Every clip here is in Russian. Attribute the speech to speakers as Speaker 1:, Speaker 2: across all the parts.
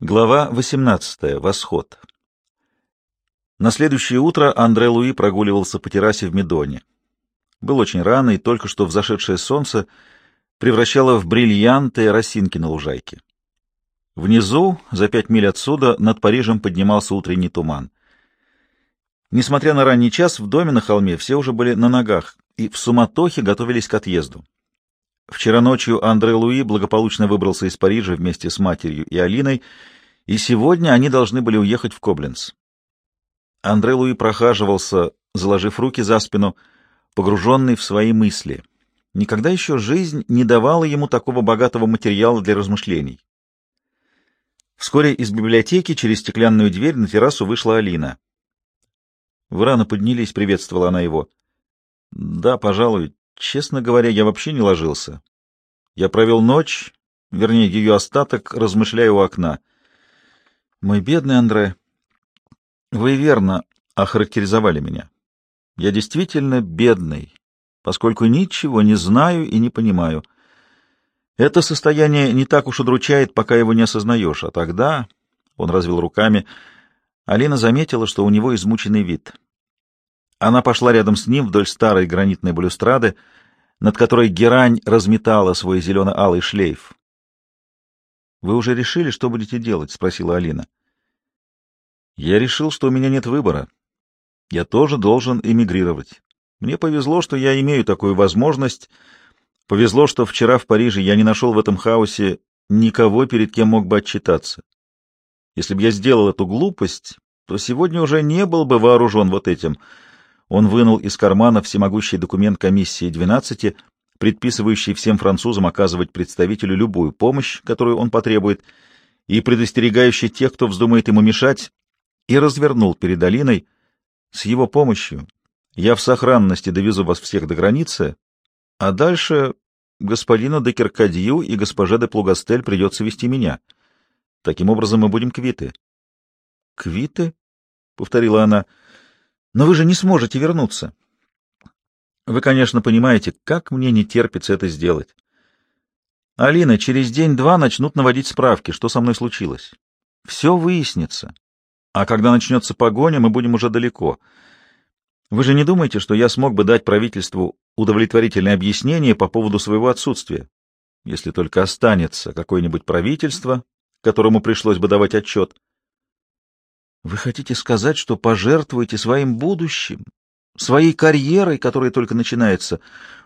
Speaker 1: Глава 18. Восход. На следующее утро Андре Луи прогуливался по террасе в Медоне. Был очень рано, и только что взошедшее солнце превращало в бриллианты росинки на лужайке. Внизу, за пять миль отсюда, над Парижем поднимался утренний туман. Несмотря на ранний час, в доме на холме все уже были на ногах и в суматохе готовились к отъезду. Вчера ночью Андре Луи благополучно выбрался из Парижа вместе с матерью и Алиной, и сегодня они должны были уехать в Кобленц. Андре Луи прохаживался, заложив руки за спину, погруженный в свои мысли. Никогда еще жизнь не давала ему такого богатого материала для размышлений. Вскоре из библиотеки через стеклянную дверь на террасу вышла Алина. «Вы рано поднялись», — приветствовала она его. «Да, пожалуй. Честно говоря, я вообще не ложился. Я провел ночь, вернее, ее остаток, размышляя у окна. Мой бедный Андре, вы верно охарактеризовали меня. Я действительно бедный, поскольку ничего не знаю и не понимаю. Это состояние не так уж удручает, пока его не осознаешь, а тогда, — он развел руками, — Алина заметила, что у него измученный вид — она пошла рядом с ним вдоль старой гранитной балюстрады, над которой герань разметала свой зелено-алый шлейф. — Вы уже решили, что будете делать? — спросила Алина. — Я решил, что у меня нет выбора. Я тоже должен эмигрировать. Мне повезло, что я имею такую возможность. Повезло, что вчера в Париже я не нашел в этом хаосе никого, перед кем мог бы отчитаться. Если бы я сделал эту глупость, то сегодня уже не был бы вооружен вот этим — он вынул из кармана всемогущий документ комиссии 12, предписывающий всем французам оказывать представителю любую помощь, которую он потребует, и предостерегающий тех, кто вздумает ему мешать, и развернул перед Алиной. С его помощью я в сохранности довезу вас всех до границы, а дальше господину де Киркадью и госпоже де Плугастель придется вести меня. Таким образом мы будем квиты. — Квиты? — повторила она. — но вы же не сможете вернуться. Вы, конечно, понимаете, как мне не терпится это сделать. Алина, через день-два начнут наводить справки, что со мной случилось. Все выяснится. А когда начнется погоня, мы будем уже далеко. Вы же не думаете, что я смог бы дать правительству удовлетворительное объяснение по поводу своего отсутствия, если только останется какое-нибудь правительство, которому пришлось бы давать отчет? Вы хотите сказать, что пожертвуете своим будущим, своей карьерой, которая только начинается?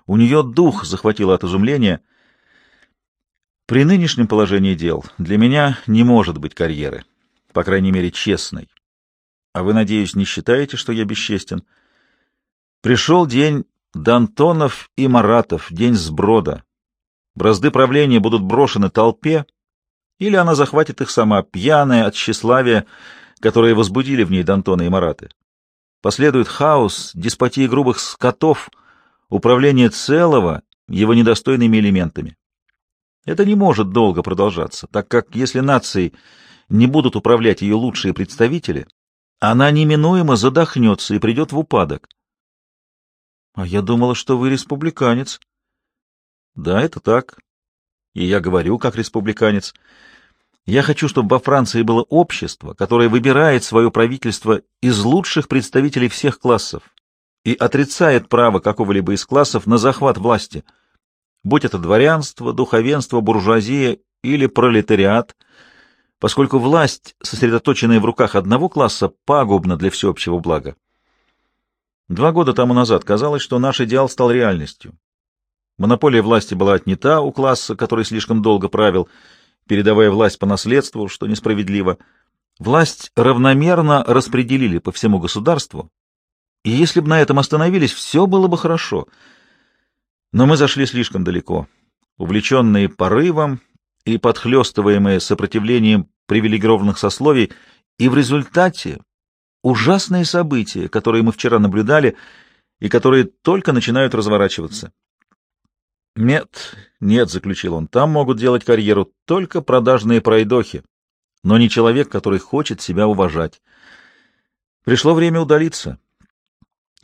Speaker 1: У нее дух захватило от изумления. При нынешнем положении дел для меня не может быть карьеры, по крайней мере, честной. А вы, надеюсь, не считаете, что я бесчестен? Пришел день Дантонов и Маратов, день сброда. Бразды правления будут брошены толпе, или она захватит их сама, пьяная от тщеславия, которые возбудили в ней Д'Антона и Мараты. Последует хаос, деспотия грубых скотов, управление целого его недостойными элементами. Это не может долго продолжаться, так как если нации не будут управлять ее лучшие представители, она неминуемо задохнется и придет в упадок. — А я думала, что вы республиканец. — Да, это так. И я говорю, как республиканец. Я хочу, чтобы во Франции было общество, которое выбирает свое правительство из лучших представителей всех классов и отрицает право какого-либо из классов на захват власти, будь это дворянство, духовенство, буржуазия или пролетариат, поскольку власть, сосредоточенная в руках одного класса, пагубна для всеобщего блага. Два года тому назад казалось, что наш идеал стал реальностью. Монополия власти была отнята у класса, который слишком долго правил, передавая власть по наследству, что несправедливо. Власть равномерно распределили по всему государству, и если бы на этом остановились, все было бы хорошо. Но мы зашли слишком далеко, увлеченные порывом и подхлестываемые сопротивлением привилегированных сословий, и в результате ужасные события, которые мы вчера наблюдали и которые только начинают разворачиваться. «Нет, нет», — заключил он, — «там могут делать карьеру только продажные пройдохи, но не человек, который хочет себя уважать. Пришло время удалиться,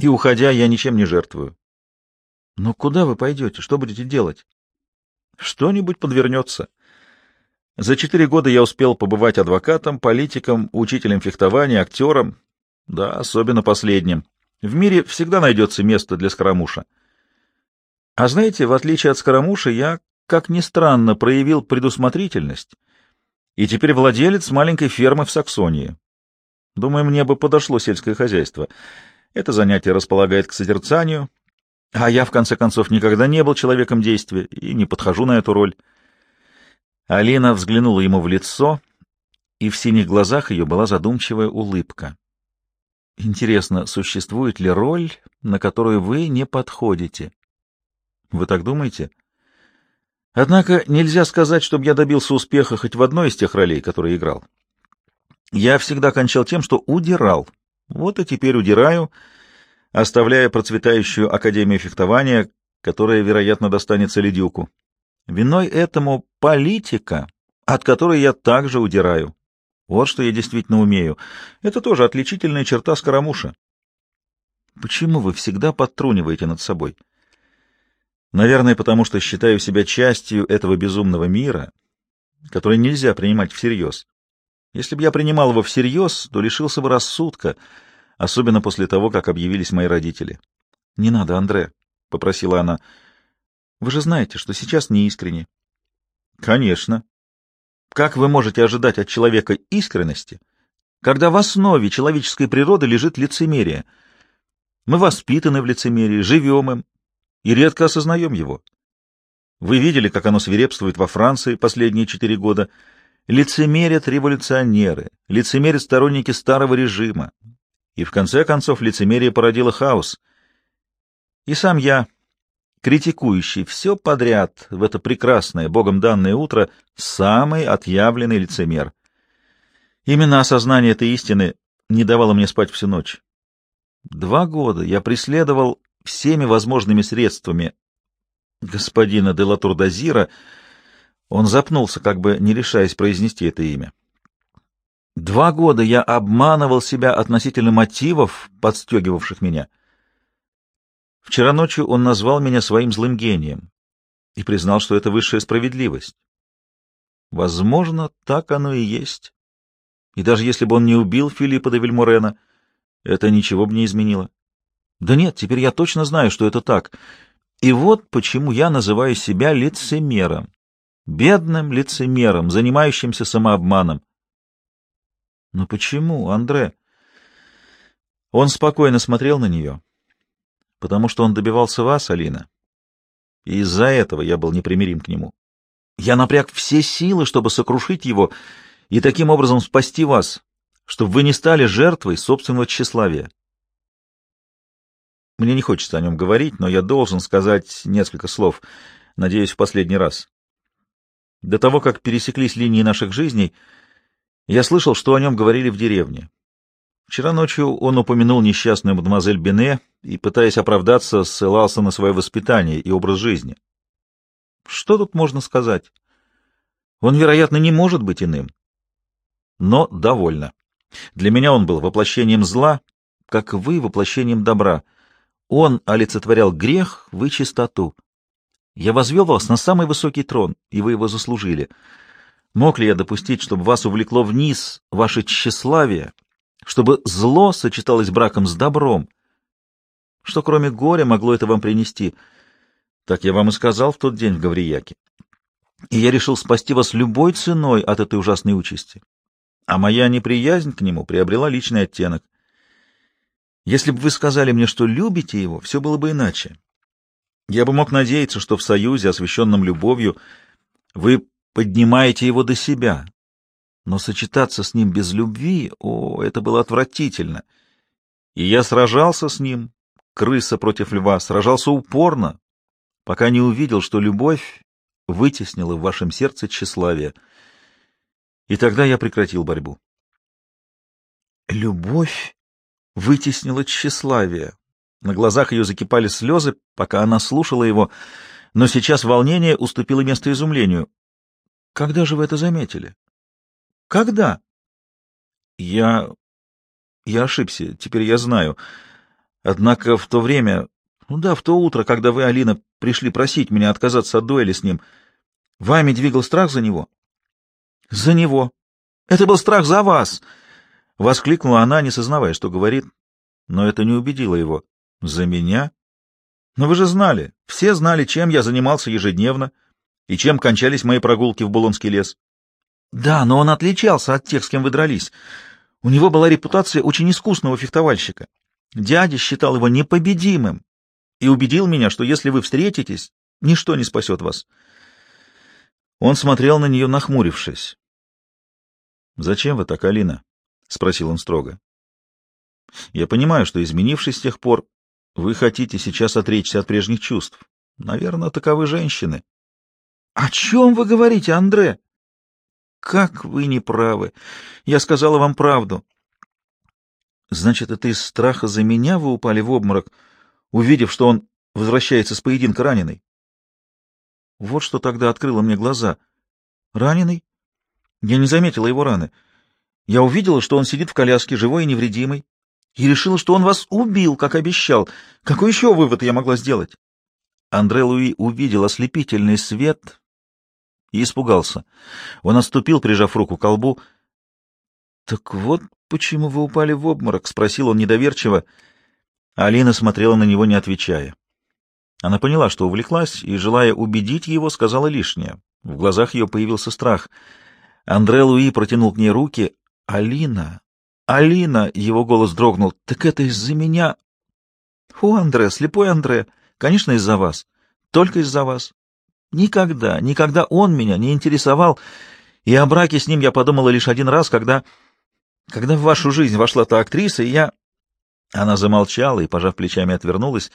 Speaker 1: и, уходя, я ничем не жертвую». «Но куда вы пойдете? Что будете делать?» «Что-нибудь подвернется». За четыре года я успел побывать адвокатом, политиком, учителем фехтования, актером, да, особенно последним. В мире всегда найдется место для скоромуша. А знаете, в отличие от скоромуши, я, как ни странно, проявил предусмотрительность, и теперь владелец маленькой фермы в Саксонии. Думаю, мне бы подошло сельское хозяйство. Это занятие располагает к созерцанию, а я, в конце концов, никогда не был человеком действия и не подхожу на эту роль. Алина взглянула ему в лицо, и в синих глазах ее была задумчивая улыбка. Интересно, существует ли роль, на которую вы не подходите? Вы так думаете? Однако нельзя сказать, чтобы я добился успеха хоть в одной из тех ролей, которые играл. Я всегда кончал тем, что удирал. Вот и теперь удираю, оставляя процветающую Академию фехтования, которая, вероятно, достанется Ледюку. Виной этому политика, от которой я также удираю. Вот что я действительно умею. Это тоже отличительная черта Скоромуша. Почему вы всегда подтруниваете над собой? Наверное, потому что считаю себя частью этого безумного мира, который нельзя принимать всерьез. Если бы я принимал его всерьез, то лишился бы рассудка, особенно после того, как объявились мои родители. — Не надо, Андре, — попросила она. — Вы же знаете, что сейчас не искренне. — Конечно. Как вы можете ожидать от человека искренности, когда в основе человеческой природы лежит лицемерие? Мы воспитаны в лицемерии, живем им и редко осознаем его. Вы видели, как оно свирепствует во Франции последние четыре года — Лицемерят революционеры, лицемерят сторонники старого режима. И в конце концов лицемерие породило хаос. И сам я, критикующий все подряд в это прекрасное, Богом данное утро, самый отъявленный лицемер. Именно осознание этой истины не давало мне спать всю ночь. Два года я преследовал всеми возможными средствами господина де Латур-Дазира, он запнулся, как бы не решаясь произнести это имя. Два года я обманывал себя относительно мотивов, подстегивавших меня. Вчера ночью он назвал меня своим злым гением и признал, что это высшая справедливость. Возможно, так оно и есть. И даже если бы он не убил Филиппа де Вильморена, это ничего бы не изменило. Да нет, теперь я точно знаю, что это так. И вот почему я называю себя лицемером бедным лицемером, занимающимся самообманом. Но почему, Андре? Он спокойно смотрел на нее, потому что он добивался вас, Алина, и из-за этого я был непримирим к нему. Я напряг все силы, чтобы сокрушить его и таким образом спасти вас, чтобы вы не стали жертвой собственного тщеславия. Мне не хочется о нем говорить, но я должен сказать несколько слов, надеюсь, в последний раз. До того, как пересеклись линии наших жизней, я слышал, что о нем говорили в деревне. Вчера ночью он упомянул несчастную мадемуазель Бене и, пытаясь оправдаться, ссылался на свое воспитание и образ жизни. Что тут можно сказать? Он, вероятно, не может быть иным. Но довольно. Для меня он был воплощением зла, как вы воплощением добра. Он олицетворял грех, вы чистоту. Я возвел вас на самый высокий трон, и вы его заслужили. Мог ли я допустить, чтобы вас увлекло вниз ваше тщеславие, чтобы зло сочеталось браком с добром? Что кроме горя могло это вам принести? Так я вам и сказал в тот день в Гаврияке. И я решил спасти вас любой ценой от этой ужасной участи. А моя неприязнь к нему приобрела личный оттенок. Если бы вы сказали мне, что любите его, все было бы иначе. Я бы мог надеяться, что в союзе, освященном любовью, вы поднимаете его до себя. Но сочетаться с ним без любви, о, это было отвратительно. И я сражался с ним, крыса против льва, сражался упорно, пока не увидел, что любовь вытеснила в вашем сердце тщеславие. И тогда я прекратил борьбу. Любовь вытеснила тщеславие. На глазах ее закипали слезы, пока она слушала его, но сейчас волнение уступило место изумлению. «Когда же вы это заметили?» «Когда?» «Я... я ошибся, теперь я знаю. Однако в то время, ну да, в то утро, когда вы, Алина, пришли просить меня отказаться от дуэли с ним, вами двигал страх за него?» За него. Это был страх за вас. Воскликнула она, не сознавая, что говорит, но это не убедило его. За меня? Но вы же знали, все знали, чем я занимался ежедневно и чем кончались мои прогулки в Булонский лес. Да, но он отличался от тех, с кем вы дрались. У него была репутация очень искусного фехтовальщика. Дядя считал его непобедимым и убедил меня, что если вы встретитесь, ничто не спасет вас. Он смотрел на нее, нахмурившись. — Зачем вы так, Алина? — спросил он строго. — Я понимаю, что, изменившись с тех пор, вы хотите сейчас отречься от прежних чувств. Наверное, таковы женщины. — О чем вы говорите, Андре? — Как вы не правы. Я сказала вам правду. — Значит, это из страха за меня вы упали в обморок, увидев, что он возвращается с поединка раненый? Вот что тогда открыло мне глаза. Раненый? Я не заметила его раны. Я увидела, что он сидит в коляске, живой и невредимый, и решила, что он вас убил, как обещал. Какой еще вывод я могла сделать? Андре Луи увидел ослепительный свет и испугался. Он отступил, прижав руку к колбу. — Так вот почему вы упали в обморок? — спросил он недоверчиво. Алина смотрела на него, не отвечая. Она поняла, что увлеклась, и, желая убедить его, сказала лишнее. В глазах ее появился страх. Андре Луи протянул к ней руки. «Алина! Алина!» — его голос дрогнул. «Так это из-за меня!» «О, Андре, слепой Андре! Конечно, из-за вас. Только из-за вас. Никогда, никогда он меня не интересовал, и о браке с ним я подумала лишь один раз, когда... Когда в вашу жизнь вошла та актриса, и я...» Она замолчала и, пожав плечами, отвернулась.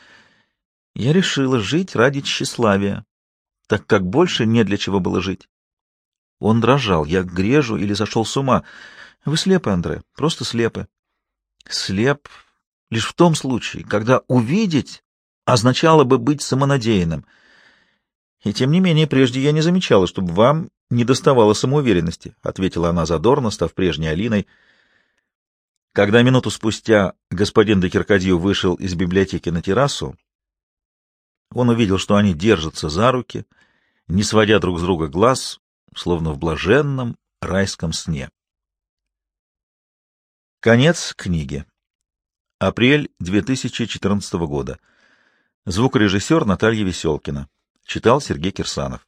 Speaker 1: Я решила жить ради тщеславия, так как больше не для чего было жить. Он дрожал. Я грежу или зашел с ума. Вы слепы, Андре, просто слепы. Слеп лишь в том случае, когда увидеть означало бы быть самонадеянным. И тем не менее, прежде я не замечала, чтобы вам не доставало самоуверенности, — ответила она задорно, став прежней Алиной. Когда минуту спустя господин де Киркадью вышел из библиотеки на террасу, он увидел, что они держатся за руки, не сводя друг с друга глаз, словно в блаженном райском сне. Конец книги. Апрель 2014 года. Звукорежиссер Наталья Веселкина. Читал Сергей Кирсанов.